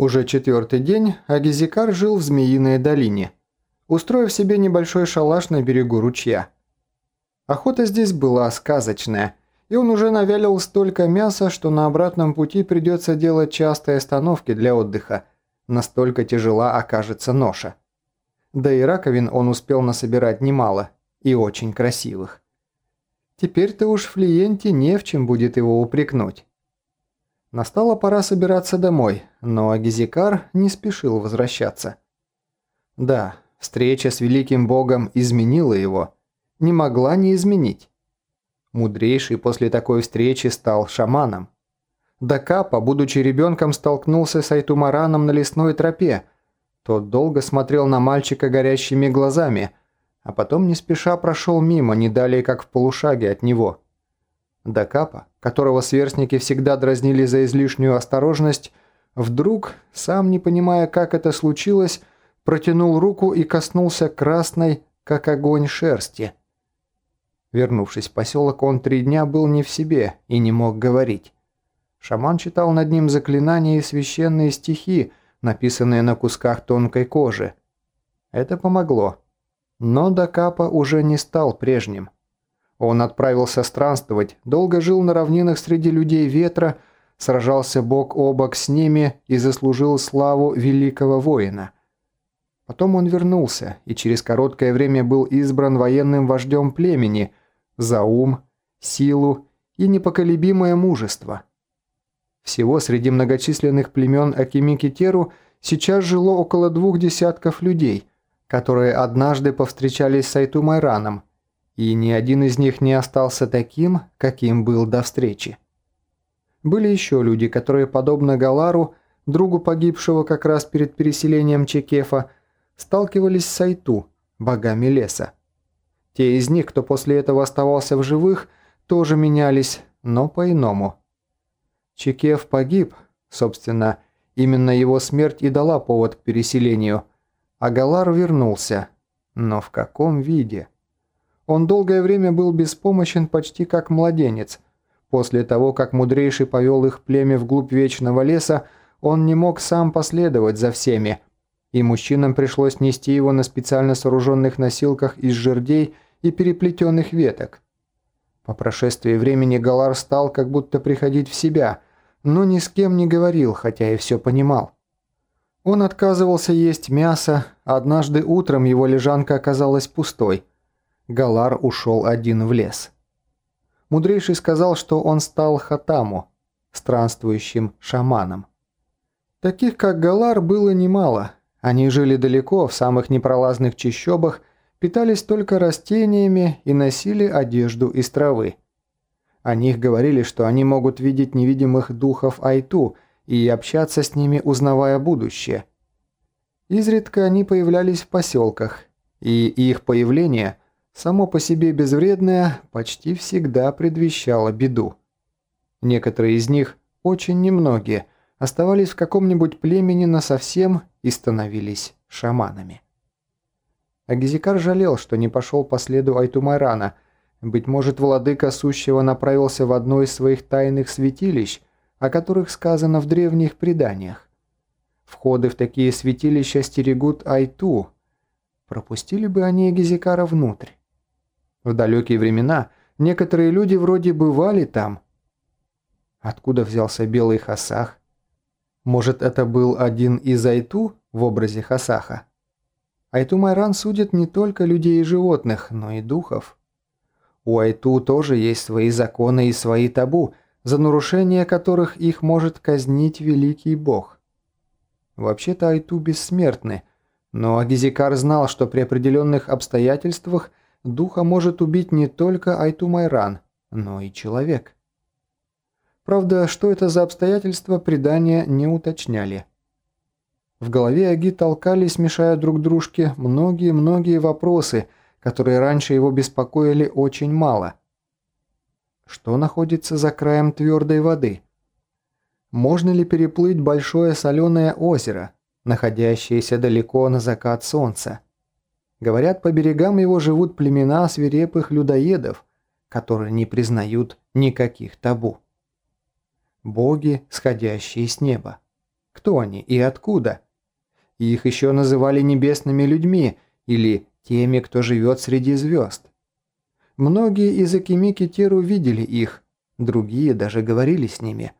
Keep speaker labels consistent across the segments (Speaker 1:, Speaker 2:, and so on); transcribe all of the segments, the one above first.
Speaker 1: Уже четвертый день Агизикар жил в Змеиной долине, устроив себе небольшой шалаш на берегу ручья. Охота здесь была сказочная, и он уже навялил столько мяса, что на обратном пути придется делать частые остановки для отдыха, настолько тяжела окажется ноша. Да и раковин он успел насобирать немало, и очень красивых. Теперь-то уж Флиенте не в чем будет его упрекнуть. Настала пора собираться домой, но Агизикар не спешил возвращаться. Да, встреча с великим богом изменила его, не могла не изменить. Мудрейший после такой встречи стал шаманом. Дакапа, будучи ребенком, столкнулся с Айтумараном на лесной тропе. Тот долго смотрел на мальчика горящими глазами, а потом не спеша прошел мимо, не далее как в полушаге от него. Дакапа, которого сверстники всегда дразнили за излишнюю осторожность, вдруг, сам не понимая, как это случилось, протянул руку и коснулся красной, как огонь шерсти. Вернувшись в поселок, он три дня был не в себе и не мог говорить. Шаман читал над ним заклинания и священные стихи, написанные на кусках тонкой кожи. Это помогло. Но Дакапа уже не стал прежним. Он отправился странствовать, долго жил на равнинах среди людей ветра, сражался бок о бок с ними и заслужил славу великого воина. Потом он вернулся и через короткое время был избран военным вождем племени за ум, силу и непоколебимое мужество. Всего среди многочисленных племен Акимикитеру сейчас жило около двух десятков людей, которые однажды повстречались с Айтумайраном – и ни один из них не остался таким, каким был до встречи. Были еще люди, которые, подобно Галару, другу погибшего как раз перед переселением Чекефа, сталкивались с Айту, богами леса. Те из них, кто после этого оставался в живых, тоже менялись, но по-иному. Чекеф погиб, собственно, именно его смерть и дала повод к переселению, а Галар вернулся. Но в каком виде? Он долгое время был беспомощен почти как младенец. После того, как мудрейший повел их племя вглубь вечного леса, он не мог сам последовать за всеми, и мужчинам пришлось нести его на специально сооруженных носилках из жердей и переплетенных веток. По прошествии времени Галар стал как будто приходить в себя, но ни с кем не говорил, хотя и все понимал. Он отказывался есть мясо, однажды утром его лежанка оказалась пустой – Галар ушел один в лес. Мудрейший сказал, что он стал хатаму, странствующим шаманом. Таких, как Галар, было немало. Они жили далеко, в самых непролазных чащобах, питались только растениями и носили одежду из травы. О них говорили, что они могут видеть невидимых духов Айту и общаться с ними, узнавая будущее. Изредка они появлялись в поселках, и их появление само по себе безвредное почти всегда предвещало беду. Некоторые из них, очень немногие, оставались в каком-нибудь племени насовсем и становились шаманами. Агизикар жалел, что не пошел по следу Айтумайрана. Быть может, владыка сущего направился в одно из своих тайных святилищ, о которых сказано в древних преданиях. Входы в такие святилища стерегут Айту. Пропустили бы они Агизикара внутрь. В далекие времена некоторые люди вроде бывали там. Откуда взялся белый хасах? Может, это был один из Айту в образе хасаха? Айту Майран судит не только людей и животных, но и духов. У Айту тоже есть свои законы и свои табу, за нарушение которых их может казнить великий бог. Вообще-то Айту бессмертны, но Агизикар знал, что при определенных обстоятельствах духа может убить не только Айтумайран, но и человек. Правда, что это за обстоятельства, предания не уточняли. В голове Аги толкались, мешая друг дружке, многие-многие вопросы, которые раньше его беспокоили очень мало. Что находится за краем твердой воды? Можно ли переплыть большое соленое озеро, находящееся далеко на закат солнца? Говорят, по берегам его живут племена свирепых людоедов, которые не признают никаких табу. Боги, сходящие с неба. кто они и откуда. Их еще называли небесными людьми или теми, кто живет среди звезд. Многие из Акимики Теру видели их, другие даже говорили с ними.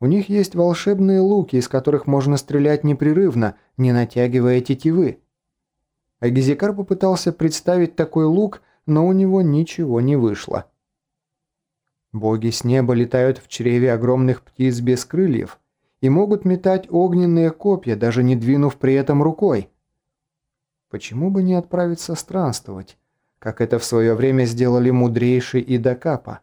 Speaker 1: У них есть волшебные луки, из которых можно стрелять непрерывно, не натягивая тетивы. Агизикар попытался представить такой лук, но у него ничего не вышло. Боги с неба летают в чреве огромных птиц без крыльев и могут метать огненные копья, даже не двинув при этом рукой. Почему бы не отправиться странствовать, как это в свое время сделали мудрейший Идакапа?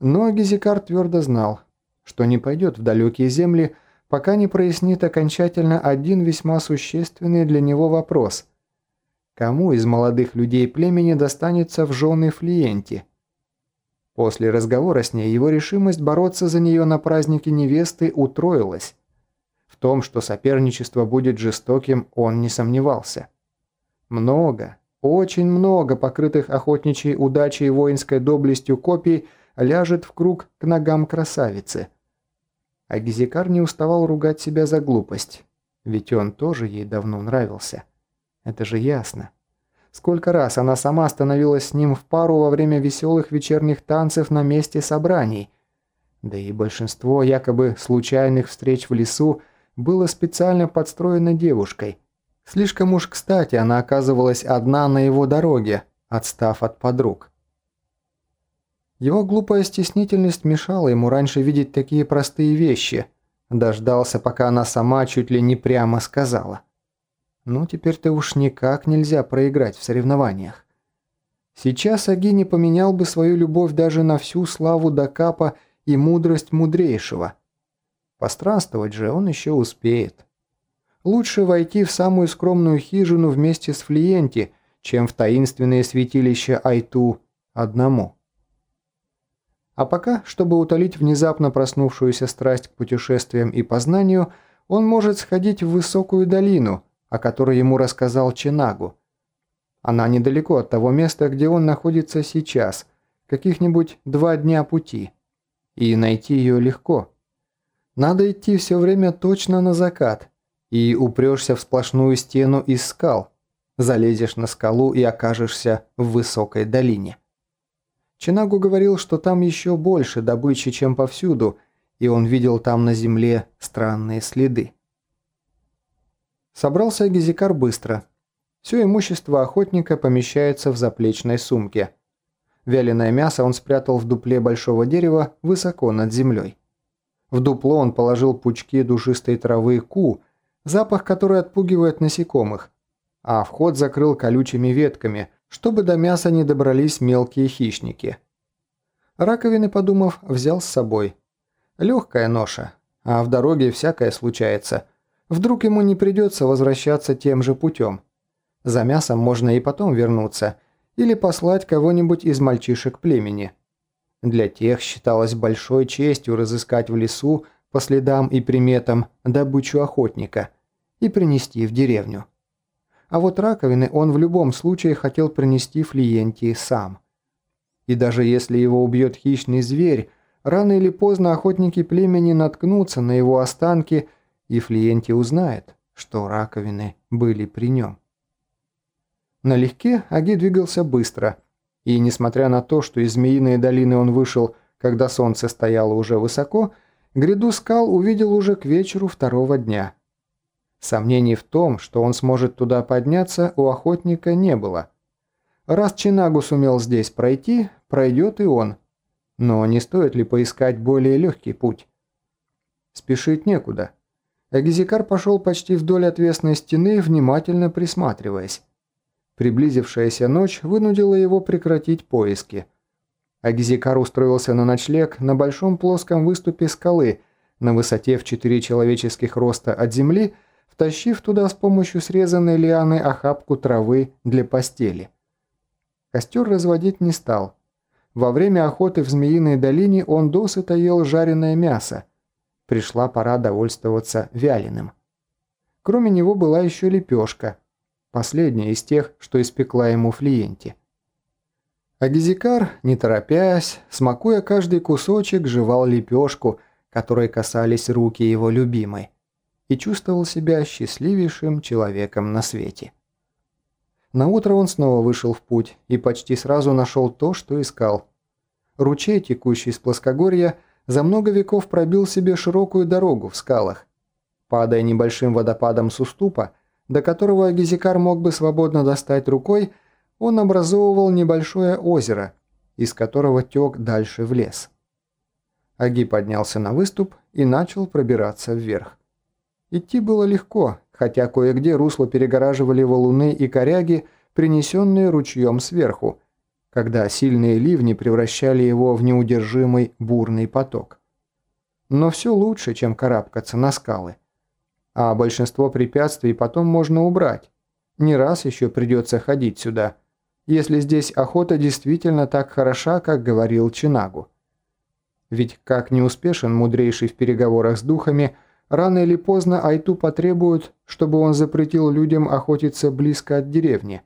Speaker 1: Но Гизикар твердо знал, что не пойдет в далекие земли, пока не прояснит окончательно один весьма существенный для него вопрос. Кому из молодых людей племени достанется в жены Флиенти? После разговора с ней его решимость бороться за нее на празднике невесты утроилась. В том, что соперничество будет жестоким, он не сомневался. Много, очень много покрытых охотничьей удачей и воинской доблестью копий ляжет в круг к ногам красавицы. А Гизикар не уставал ругать себя за глупость, ведь он тоже ей давно нравился. Это же ясно. Сколько раз она сама становилась с ним в пару во время веселых вечерних танцев на месте собраний. Да и большинство якобы случайных встреч в лесу было специально подстроено девушкой. Слишком уж кстати она оказывалась одна на его дороге, отстав от подруг. Его глупая стеснительность мешала ему раньше видеть такие простые вещи. Дождался, пока она сама чуть ли не прямо сказала. Ну, теперь-то уж никак нельзя проиграть в соревнованиях. Сейчас Аги не поменял бы свою любовь даже на всю славу Дакапа и мудрость мудрейшего. Постранствовать же он еще успеет. Лучше войти в самую скромную хижину вместе с Флиенти, чем в таинственное святилище Айту одному. А пока, чтобы утолить внезапно проснувшуюся страсть к путешествиям и познанию, он может сходить в высокую долину, о которой ему рассказал Чинагу. Она недалеко от того места, где он находится сейчас, каких-нибудь два дня пути. И найти ее легко. Надо идти все время точно на закат, и упрешься в сплошную стену из скал, залезешь на скалу и окажешься в высокой долине. Чинагу говорил, что там еще больше добычи, чем повсюду, и он видел там на земле странные следы. Собрался Гизикар быстро. Все имущество охотника помещается в заплечной сумке. Вяленое мясо он спрятал в дупле большого дерева высоко над землей. В дупло он положил пучки душистой травы ку, запах которой отпугивает насекомых, а вход закрыл колючими ветками, чтобы до мяса не добрались мелкие хищники. Раковины, подумав, взял с собой. Легкая ноша, а в дороге всякое случается – Вдруг ему не придется возвращаться тем же путем. За мясом можно и потом вернуться, или послать кого-нибудь из мальчишек племени. Для тех считалось большой честью разыскать в лесу по следам и приметам добычу охотника и принести в деревню. А вот раковины он в любом случае хотел принести Флиентии сам. И даже если его убьет хищный зверь, рано или поздно охотники племени наткнутся на его останки и Флиенти узнает, что раковины были при нем. Налегке Аги двигался быстро, и, несмотря на то, что из Змеиной долины он вышел, когда солнце стояло уже высоко, гряду скал увидел уже к вечеру второго дня. Сомнений в том, что он сможет туда подняться, у охотника не было. Раз Чинагу сумел здесь пройти, пройдет и он. Но не стоит ли поискать более легкий путь? Спешить некуда. Агизикар пошел почти вдоль отвесной стены, внимательно присматриваясь. Приблизившаяся ночь вынудила его прекратить поиски. Агизикар устроился на ночлег на большом плоском выступе скалы, на высоте в четыре человеческих роста от земли, втащив туда с помощью срезанной лианы охапку травы для постели. Костер разводить не стал. Во время охоты в Змеиной долине он досыта ел жареное мясо, пришла пора довольствоваться вяленым. Кроме него была еще лепешка, последняя из тех, что испекла ему Флиенти. А не торопясь, смакуя каждый кусочек, жевал лепешку, которой касались руки его любимой, и чувствовал себя счастливейшим человеком на свете. Наутро он снова вышел в путь и почти сразу нашел то, что искал. Ручей, текущий с плоскогорья, за много веков пробил себе широкую дорогу в скалах. Падая небольшим водопадом с уступа, до которого Гизикар мог бы свободно достать рукой, он образовывал небольшое озеро, из которого тек дальше в лес. Аги поднялся на выступ и начал пробираться вверх. Идти было легко, хотя кое-где русло перегораживали валуны и коряги, принесенные ручьем сверху, когда сильные ливни превращали его в неудержимый бурный поток. Но все лучше, чем карабкаться на скалы. А большинство препятствий потом можно убрать. Не раз еще придется ходить сюда, если здесь охота действительно так хороша, как говорил Чинагу. Ведь как не успешен мудрейший в переговорах с духами, рано или поздно Айту потребуют, чтобы он запретил людям охотиться близко от деревни.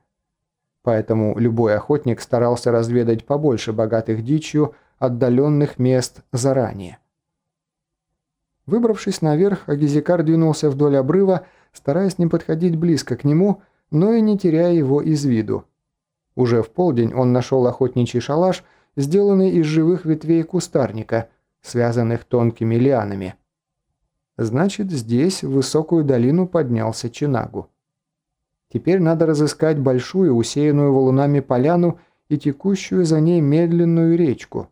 Speaker 1: Поэтому любой охотник старался разведать побольше богатых дичью отдаленных мест заранее. Выбравшись наверх, Агизикар двинулся вдоль обрыва, стараясь не подходить близко к нему, но и не теряя его из виду. Уже в полдень он нашел охотничий шалаш, сделанный из живых ветвей кустарника, связанных тонкими лианами. Значит, здесь, в высокую долину, поднялся Чинагу. Теперь надо разыскать большую, усеянную валунами поляну и текущую за ней медленную речку.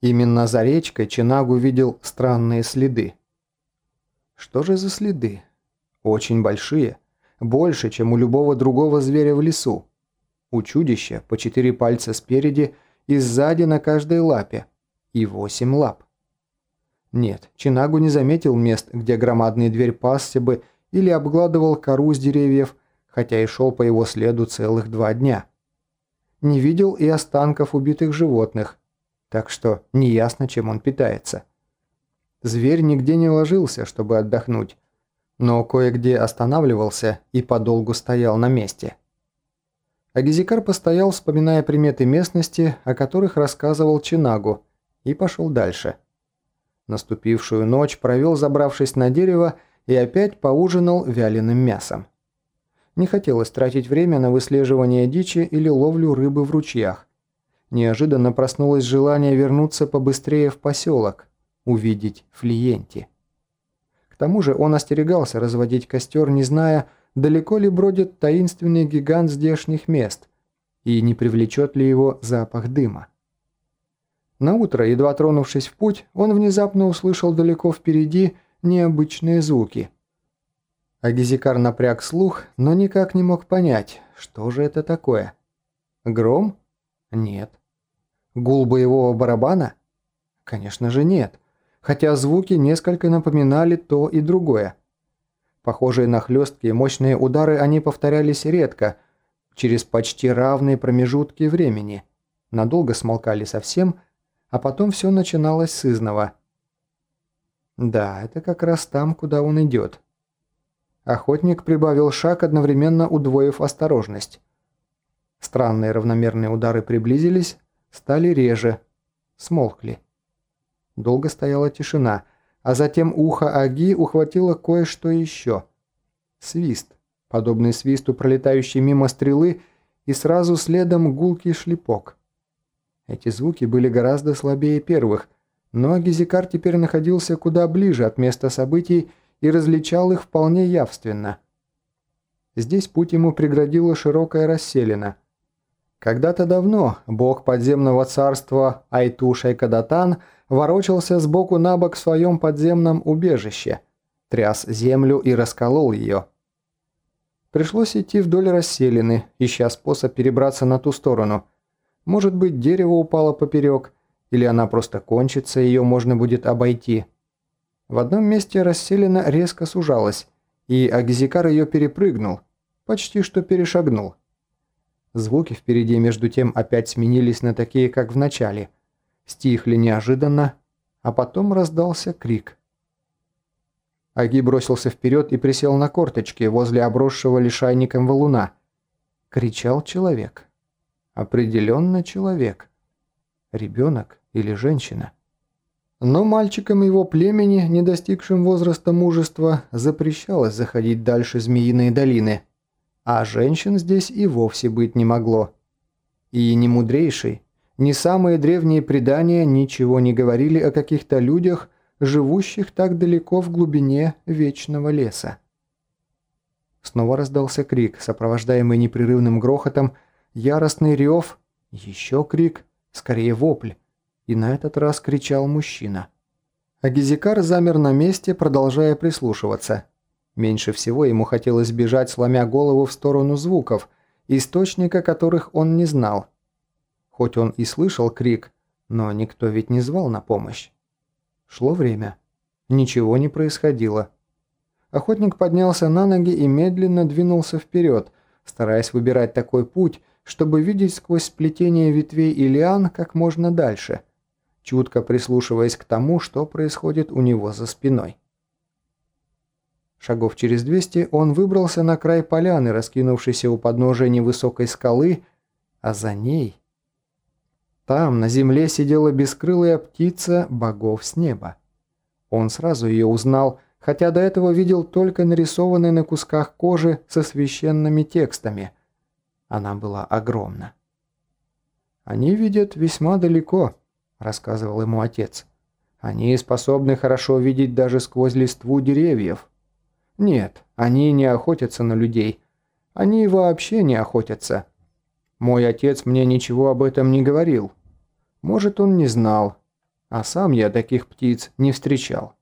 Speaker 1: Именно за речкой Чинагу видел странные следы. Что же за следы? Очень большие. Больше, чем у любого другого зверя в лесу. У чудища по четыре пальца спереди и сзади на каждой лапе. И восемь лап. Нет, Чинагу не заметил мест, где громадный дверь пасся бы или обгладывал кору с деревьев, хотя и шел по его следу целых два дня. Не видел и останков убитых животных, так что неясно, чем он питается. Зверь нигде не ложился, чтобы отдохнуть, но кое-где останавливался и подолгу стоял на месте. Агизикар постоял, вспоминая приметы местности, о которых рассказывал Чинагу, и пошел дальше. Наступившую ночь провел, забравшись на дерево, и опять поужинал вяленым мясом. Не хотелось тратить время на выслеживание дичи или ловлю рыбы в ручьях. Неожиданно проснулось желание вернуться побыстрее в поселок, увидеть Флиенти. К тому же он остерегался разводить костер, не зная, далеко ли бродит таинственный гигант здешних мест и не привлечет ли его запах дыма. Наутро, едва тронувшись в путь, он внезапно услышал далеко впереди необычные звуки – Агизикар напряг слух, но никак не мог понять, что же это такое. Гром? Нет. Гул боевого барабана? Конечно же нет, хотя звуки несколько напоминали то и другое. Похожие на хлесткие мощные удары они повторялись редко, через почти равные промежутки времени. Надолго смолкали совсем, а потом все начиналось с изного. Да, это как раз там, куда он идет. Охотник прибавил шаг, одновременно удвоив осторожность. Странные равномерные удары приблизились, стали реже, смолкли. Долго стояла тишина, а затем ухо Аги ухватило кое-что еще. Свист, подобный свисту пролетающей мимо стрелы, и сразу следом гулкий шлепок. Эти звуки были гораздо слабее первых, но Гизикар теперь находился куда ближе от места событий и различал их вполне явственно. Здесь путь ему преградила широкая расселена. Когда-то давно бог подземного царства Айту Шайкадатан ворочался сбоку на бок в своем подземном убежище, тряс землю и расколол ее. Пришлось идти вдоль расселены, ища способ перебраться на ту сторону. Может быть, дерево упало поперек, или она просто кончится, ее можно будет обойти – в одном месте расселена резко сужалась, и Агзикар ее перепрыгнул, почти что перешагнул. Звуки впереди между тем опять сменились на такие, как в начале. Стихли неожиданно, а потом раздался крик. Аги бросился вперед и присел на корточки возле обросшего лишайником валуна. Кричал человек. Определенно человек. Ребенок или женщина. Но мальчикам его племени, не достигшим возраста мужества, запрещалось заходить дальше Змеиной долины, а женщин здесь и вовсе быть не могло. И ни мудрейший, ни самые древние предания ничего не говорили о каких-то людях, живущих так далеко в глубине вечного леса. Снова раздался крик, сопровождаемый непрерывным грохотом, яростный рев, еще крик, скорее вопль и на этот раз кричал мужчина. Агизикар замер на месте, продолжая прислушиваться. Меньше всего ему хотелось бежать, сломя голову в сторону звуков, источника которых он не знал. Хоть он и слышал крик, но никто ведь не звал на помощь. Шло время. Ничего не происходило. Охотник поднялся на ноги и медленно двинулся вперед, стараясь выбирать такой путь, чтобы видеть сквозь сплетение ветвей и лиан как можно дальше – чутко прислушиваясь к тому, что происходит у него за спиной. Шагов через 200 он выбрался на край поляны, раскинувшейся у подножия невысокой скалы, а за ней... Там, на земле, сидела бескрылая птица богов с неба. Он сразу ее узнал, хотя до этого видел только нарисованные на кусках кожи со священными текстами. Она была огромна. Они видят весьма далеко, рассказывал ему отец. Они способны хорошо видеть даже сквозь листву деревьев. Нет, они не охотятся на людей. Они вообще не охотятся. Мой отец мне ничего об этом не говорил. Может, он не знал. А сам я таких птиц не встречал.